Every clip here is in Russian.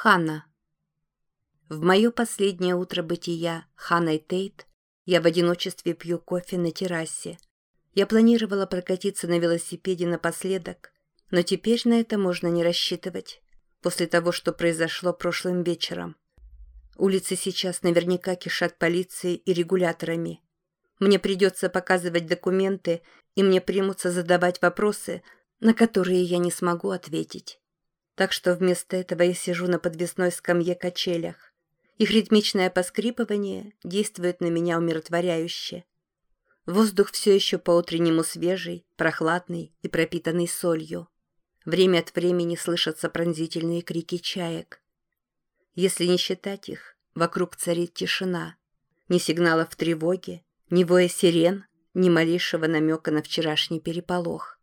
Ханна. В мое последнее утро бытия Ханной Тейт я в одиночестве пью кофе на террасе. Я планировала прокатиться на велосипеде напоследок, но теперь на это можно не рассчитывать, после того, что произошло прошлым вечером. Улицы сейчас наверняка кишат полицией и регуляторами. Мне придется показывать документы, и мне примутся задавать вопросы, на которые я не смогу ответить. Так что вместо этого я сижу на подвесной скамье-качелях. Их ритмичное поскрипывание действует на меня умиротворяюще. Воздух все еще по-утреннему свежий, прохладный и пропитанный солью. Время от времени слышатся пронзительные крики чаек. Если не считать их, вокруг царит тишина. Ни сигналов тревоги, ни воя сирен, ни малейшего намека на вчерашний переполох.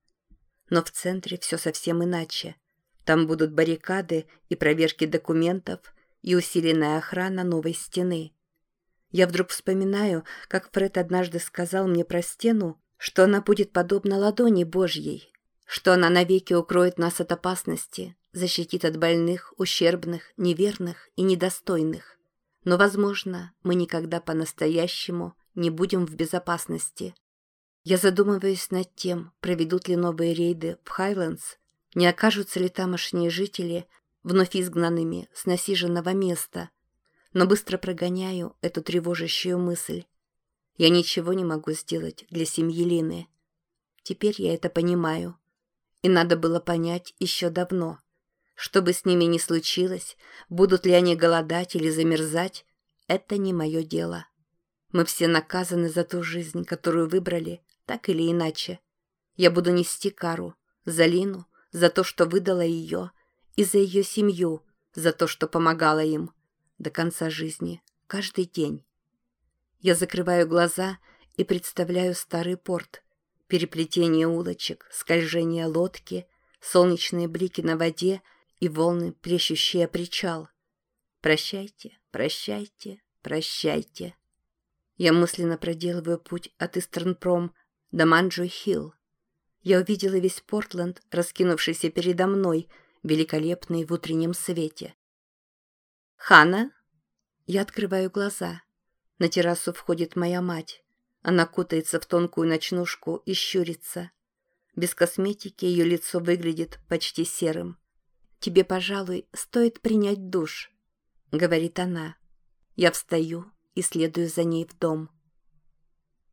Но в центре все совсем иначе. Там будут баррикады и проверки документов, и усиленная охрана новой стены. Я вдруг вспоминаю, как Фред однажды сказал мне про стену, что она будет подобна ладони Божьей, что она навеки укроет нас от опасности, защитит от больных, ущербных, неверных и недостойных. Но, возможно, мы никогда по-настоящему не будем в безопасности. Я задумываюсь над тем, проведут ли новые рейды в Хайлендс не окажутся ли тамошние жители вновь изгнанными с насиженного места? Но быстро прогоняю эту тревожащую мысль. Я ничего не могу сделать для семьи Лины. Теперь я это понимаю. И надо было понять еще давно. Что бы с ними ни случилось, будут ли они голодать или замерзать, это не мое дело. Мы все наказаны за ту жизнь, которую выбрали, так или иначе. Я буду нести кару за Лину, за то, что выдала ее, и за ее семью, за то, что помогала им. До конца жизни, каждый день. Я закрываю глаза и представляю старый порт. Переплетение улочек, скольжение лодки, солнечные блики на воде и волны, плещущие причал. Прощайте, прощайте, прощайте. Я мысленно проделываю путь от Истернпром до Манджуй-Хилл. Я увидела весь Портленд, раскинувшийся передо мной, великолепный в утреннем свете. «Хана?» Я открываю глаза. На террасу входит моя мать. Она кутается в тонкую ночнушку и щурится. Без косметики ее лицо выглядит почти серым. «Тебе, пожалуй, стоит принять душ», — говорит она. Я встаю и следую за ней в дом.